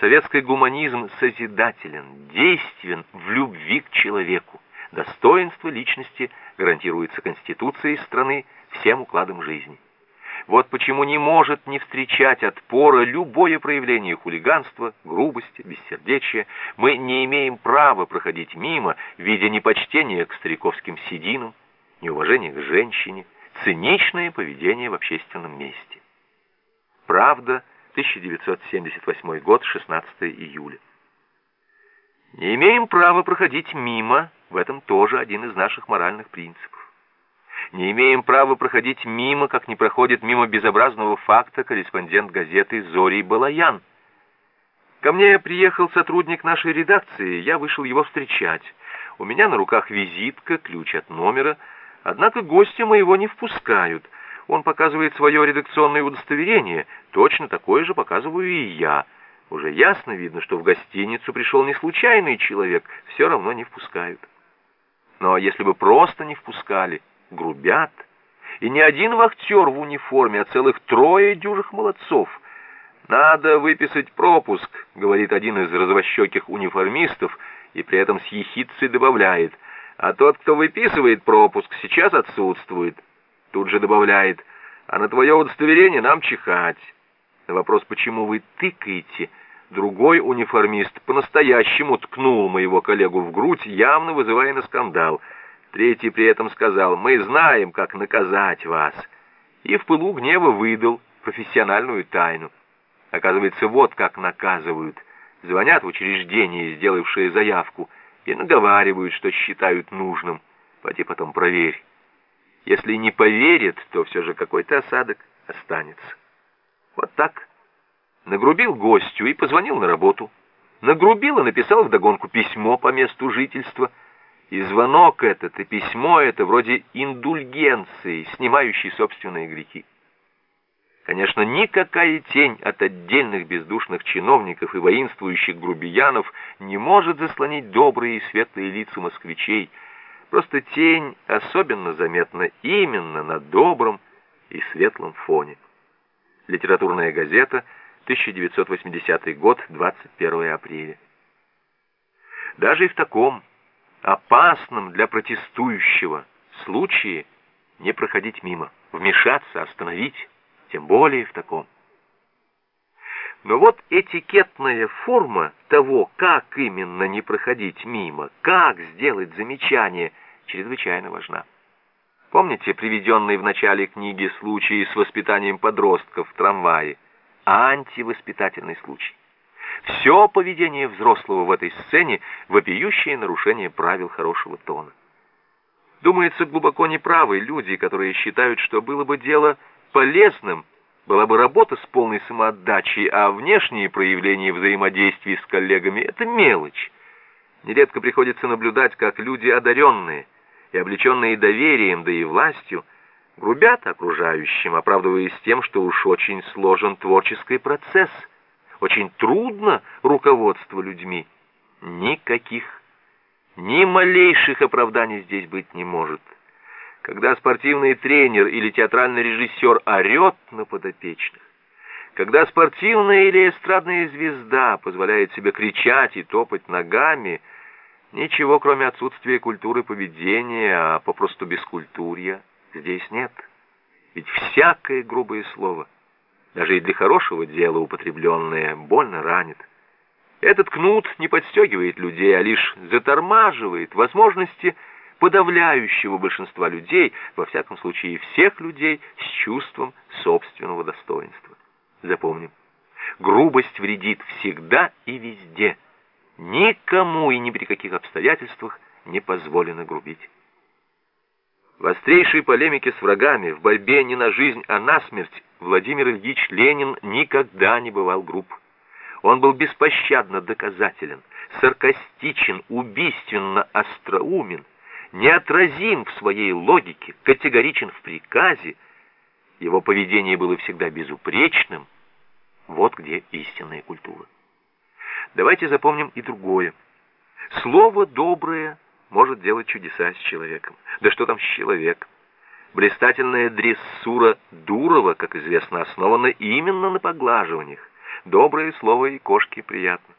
Советский гуманизм созидателен, действен в любви к человеку. Достоинство личности гарантируется Конституцией страны всем укладом жизни. Вот почему не может не встречать отпора любое проявление хулиганства, грубости, бессердечия. Мы не имеем права проходить мимо, видя непочтение к стариковским сединам, неуважение к женщине, циничное поведение в общественном месте. Правда, 1978 год, 16 июля. Не имеем права проходить мимо, в этом тоже один из наших моральных принципов. Не имеем права проходить мимо, как не проходит мимо безобразного факта корреспондент газеты «Зорий Балаян». Ко мне приехал сотрудник нашей редакции, я вышел его встречать. У меня на руках визитка, ключ от номера, однако гостя моего не впускают. Он показывает свое редакционное удостоверение, точно такое же показываю и я. Уже ясно видно, что в гостиницу пришел не случайный человек, все равно не впускают. Но если бы просто не впускали, грубят. И не один вахтер в униформе, а целых трое дюжих молодцов. «Надо выписать пропуск», — говорит один из развощеких униформистов, и при этом с ехидцей добавляет, «а тот, кто выписывает пропуск, сейчас отсутствует». Тут же добавляет, «а на твое удостоверение нам чихать». На вопрос, почему вы тыкаете, другой униформист по-настоящему ткнул моего коллегу в грудь, явно вызывая на скандал — Третий при этом сказал, мы знаем, как наказать вас. И в пылу гнева выдал профессиональную тайну. Оказывается, вот как наказывают. Звонят в учреждение, сделавшие заявку, и наговаривают, что считают нужным. Пойди потом проверь. Если не поверят, то все же какой-то осадок останется. Вот так. Нагрубил гостю и позвонил на работу. Нагрубил и написал вдогонку письмо по месту жительства — и звонок этот, и письмо это вроде индульгенции, снимающей собственные грехи. Конечно, никакая тень от отдельных бездушных чиновников и воинствующих грубиянов не может заслонить добрые и светлые лица москвичей. Просто тень особенно заметна именно на добром и светлом фоне. Литературная газета, 1980 год, 21 апреля. Даже и в таком опасном для протестующего случае не проходить мимо, вмешаться, остановить, тем более в таком. Но вот этикетная форма того, как именно не проходить мимо, как сделать замечание, чрезвычайно важна. Помните приведенный в начале книги случай с воспитанием подростков в трамвае? Антивоспитательный случай. Все поведение взрослого в этой сцене — вопиющее нарушение правил хорошего тона. Думается, глубоко неправы люди, которые считают, что было бы дело полезным, была бы работа с полной самоотдачей, а внешние проявления взаимодействия с коллегами — это мелочь. Нередко приходится наблюдать, как люди одаренные и облеченные доверием, да и властью, грубят окружающим, оправдываясь тем, что уж очень сложен творческий процесс — очень трудно руководство людьми. Никаких, ни малейших оправданий здесь быть не может. Когда спортивный тренер или театральный режиссер орет на подопечных, когда спортивная или эстрадная звезда позволяет себе кричать и топать ногами, ничего, кроме отсутствия культуры поведения, а попросту бескультурья, здесь нет. Ведь всякое грубое слово — даже и для хорошего дела употребленное, больно ранит. Этот кнут не подстегивает людей, а лишь затормаживает возможности подавляющего большинства людей, во всяком случае всех людей, с чувством собственного достоинства. Запомним, грубость вредит всегда и везде. Никому и ни при каких обстоятельствах не позволено грубить. В острейшей полемике с врагами, в борьбе не на жизнь, а на смерть, Владимир Ильич Ленин никогда не бывал груб. Он был беспощадно доказателен, саркастичен, убийственно остроумен, неотразим в своей логике, категоричен в приказе. Его поведение было всегда безупречным. Вот где истинная культура. Давайте запомним и другое. Слово доброе может делать чудеса с человеком. Да что там с человеком? Блистательная дрессура Дурова, как известно, основана именно на поглаживаниях. доброе слово и кошке приятно.